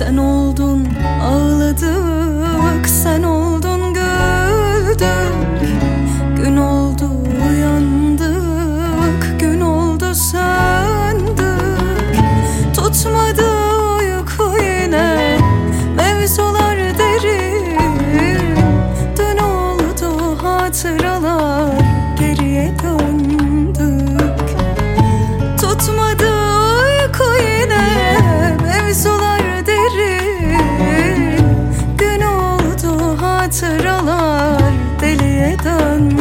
Sen oldun ağladık Sen oldun güldük Gün oldu uyandık Gün oldu sandık Tutmadı uyku yine Mevzular derin. Dün oldu hatıra sıralar deliye dönmüş.